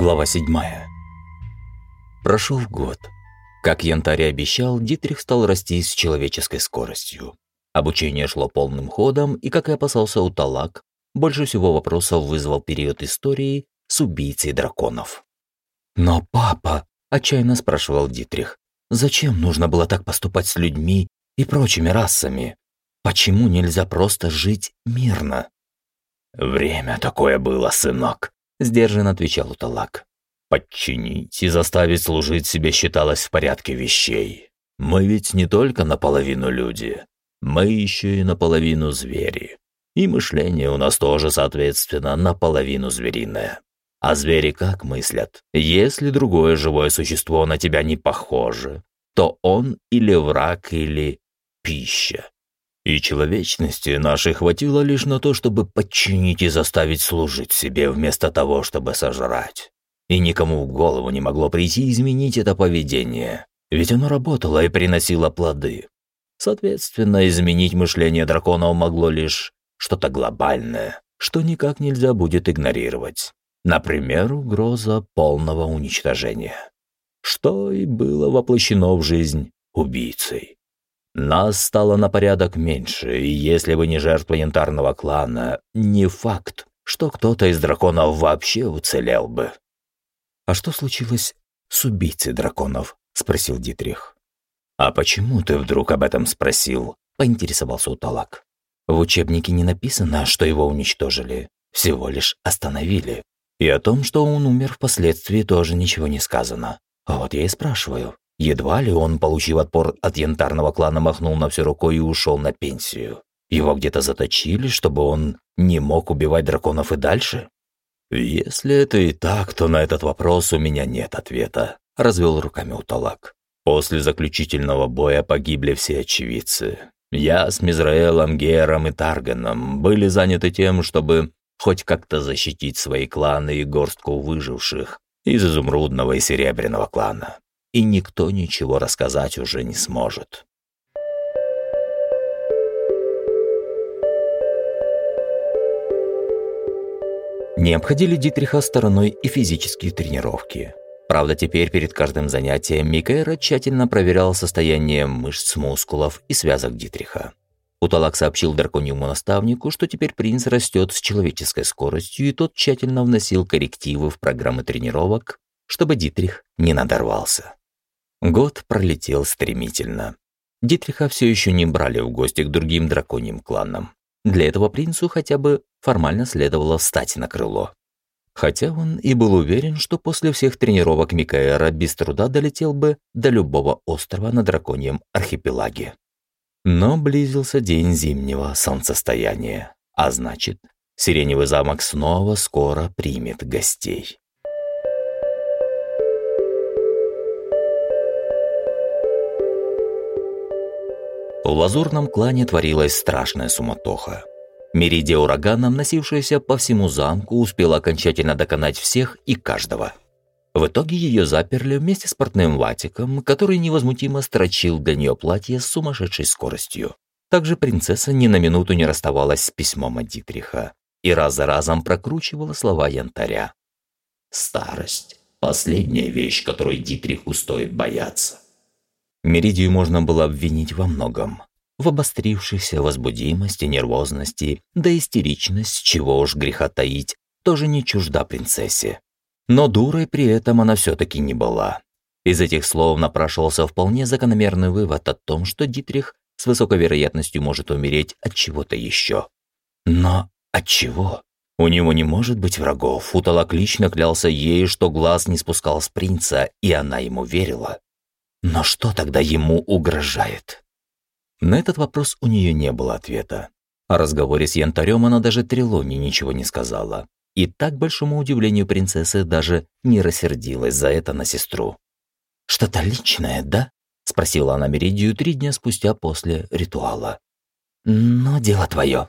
Глава 7. Прошел год. Как Янтарь обещал, Дитрих стал расти с человеческой скоростью. Обучение шло полным ходом, и, как и опасался Уталак, больше всего вопросов вызвал период истории с убийцей драконов. «Но папа», – отчаянно спрашивал Дитрих, – «зачем нужно было так поступать с людьми и прочими расами? Почему нельзя просто жить мирно?» «Время такое было, сынок», – сдержанно отвечал Уталак. «Подчинить и заставить служить себе считалось в порядке вещей. Мы ведь не только наполовину люди, мы еще и наполовину звери. И мышление у нас тоже, соответственно, наполовину звериное. А звери как мыслят? Если другое живое существо на тебя не похоже, то он или враг, или пища. И человечности нашей хватило лишь на то, чтобы подчинить и заставить служить себе, вместо того, чтобы сожрать. И никому в голову не могло прийти изменить это поведение, ведь оно работало и приносило плоды. Соответственно, изменить мышление драконов могло лишь что-то глобальное, что никак нельзя будет игнорировать. Например, угроза полного уничтожения. Что и было воплощено в жизнь убийцей. Нас стало на порядок меньше, и если бы не жертва янтарного клана, не факт, что кто-то из драконов вообще уцелел бы. «А что случилось с убийцей драконов?» – спросил Дитрих. «А почему ты вдруг об этом спросил?» – поинтересовался Уталак. «В учебнике не написано, что его уничтожили, всего лишь остановили. И о том, что он умер впоследствии, тоже ничего не сказано. А вот я и спрашиваю, Едва ли он, получив отпор от янтарного клана, махнул на все рукой и ушел на пенсию. Его где-то заточили, чтобы он не мог убивать драконов и дальше? «Если это и так, то на этот вопрос у меня нет ответа», – развел руками Уталак. «После заключительного боя погибли все очевидцы. Я с Мизраэлом, Гером и Тарганом были заняты тем, чтобы хоть как-то защитить свои кланы и горстку выживших из изумрудного и серебряного клана и никто ничего рассказать уже не сможет. Не обходили Дитриха стороной и физические тренировки. Правда, теперь перед каждым занятием Микэра тщательно проверял состояние мышц, мускулов и связок Дитриха. Уталак сообщил драконьему наставнику, что теперь принц растет с человеческой скоростью, и тот тщательно вносил коррективы в программы тренировок, чтобы Дитрих не надорвался. Год пролетел стремительно. Дитриха все еще не брали в гости к другим драконьим кланам. Для этого принцу хотя бы формально следовало встать на крыло. Хотя он и был уверен, что после всех тренировок Микаэра без труда долетел бы до любого острова на драконьем архипелаге. Но близился день зимнего солнцестояния, а значит, Сиреневый замок снова скоро примет гостей. В лазурном клане творилась страшная суматоха. Меридия ураганом, носившаяся по всему замку, успела окончательно доконать всех и каждого. В итоге ее заперли вместе с портным Ватиком, который невозмутимо строчил для нее платье с сумасшедшей скоростью. Также принцесса ни на минуту не расставалась с письмом от Дитриха и раз за разом прокручивала слова янтаря. «Старость – последняя вещь, которой Дитриху стоит бояться. Меридию можно было обвинить во многом. В обострившейся возбудимости, нервозности, да истеричность, чего уж греха таить, тоже не чужда принцессе. Но дурой при этом она все-таки не была. Из этих слов напрашивался вполне закономерный вывод о том, что Дитрих с высокой вероятностью может умереть от чего-то еще. Но от чего? У него не может быть врагов. Уталак лично клялся ей, что глаз не спускал с принца, и она ему верила. Но что тогда ему угрожает? На этот вопрос у нее не было ответа. О разговоре с Янтарем она даже Трелоне ничего не сказала. И так большому удивлению принцессы даже не рассердилась за это на сестру. «Что-то личное, да?» – спросила она Меридию три дня спустя после ритуала. «Но дело твое».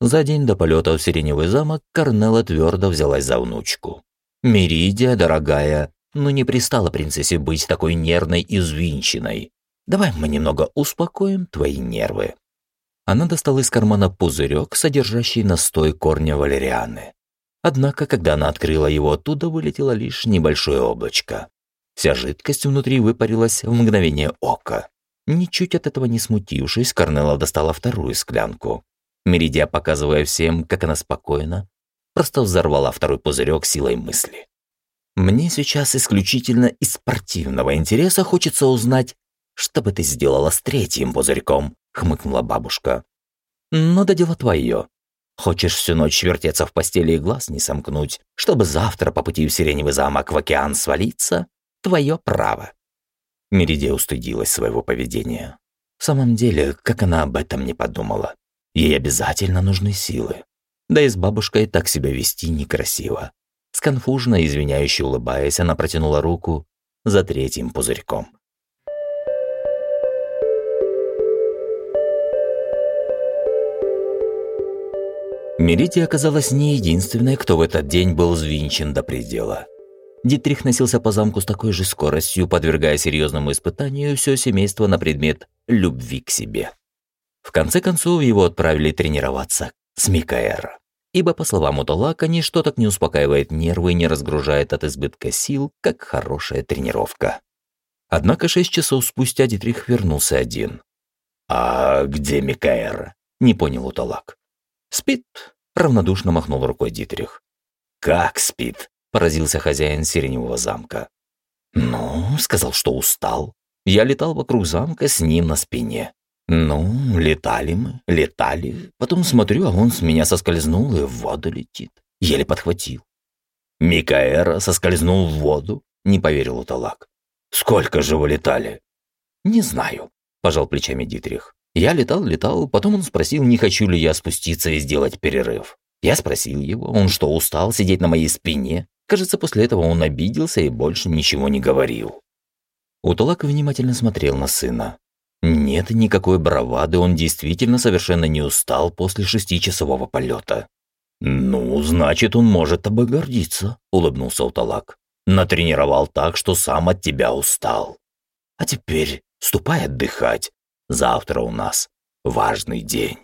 За день до полета в Сиреневый замок Корнелла твердо взялась за внучку. «Меридия, дорогая, но не пристала принцессе быть такой нервной и взвинченной. Давай мы немного успокоим твои нервы». Она достала из кармана пузырек, содержащий настой корня валерианы. Однако, когда она открыла его, оттуда вылетело лишь небольшое облачко. Вся жидкость внутри выпарилась в мгновение ока. Ничуть от этого не смутившись, Корнелла достала вторую склянку. Меридия, показывая всем, как она спокойна, просто взорвала второй пузырек силой мысли. «Мне сейчас исключительно из спортивного интереса хочется узнать, что бы ты сделала с третьим пузырьком», — хмыкнула бабушка. «Но да дело твое. Хочешь всю ночь вертеться в постели и глаз не сомкнуть, чтобы завтра по пути в Сиреневый замок в океан свалиться? Твое право». Меридия устыдилась своего поведения. В самом деле, как она об этом не подумала? Ей обязательно нужны силы. Да и с бабушкой так себя вести некрасиво. Сконфужно, извиняюще улыбаясь, она протянула руку за третьим пузырьком. Меридия оказалась не единственной, кто в этот день был взвинчен до предела. Дитрих носился по замку с такой же скоростью, подвергая серьезному испытанию все семейство на предмет любви к себе. В конце концов, его отправили тренироваться с Микаэра. Ибо, по словам Уталака, ничто так не успокаивает нервы и не разгружает от избытка сил, как хорошая тренировка. Однако шесть часов спустя Дитрих вернулся один. «А где Микаэр?» – не понял Уталак. «Спит», – равнодушно махнул рукой Дитрих. «Как спит?» – поразился хозяин Сиреневого замка. «Ну, сказал, что устал. Я летал вокруг замка с ним на спине. Ну, летали мы, летали. Потом смотрю, а он с меня соскользнул и в воду летит. Еле подхватил. Микаэра соскользнул в воду, не поверил Уталак. Сколько же вы летали? Не знаю, пожал плечами Дитрих. Я летал, летал, потом он спросил, не хочу ли я спуститься и сделать перерыв. Я спросил его, он что, устал сидеть на моей спине? Кажется, после этого он обиделся и больше ничего не говорил. Уталак внимательно смотрел на сына. Нет никакой бравады, он действительно совершенно не устал после шестичасового полета. «Ну, значит, он может тобой гордиться», – улыбнулся Уталак. «Натренировал так, что сам от тебя устал. А теперь ступай отдыхать. Завтра у нас важный день».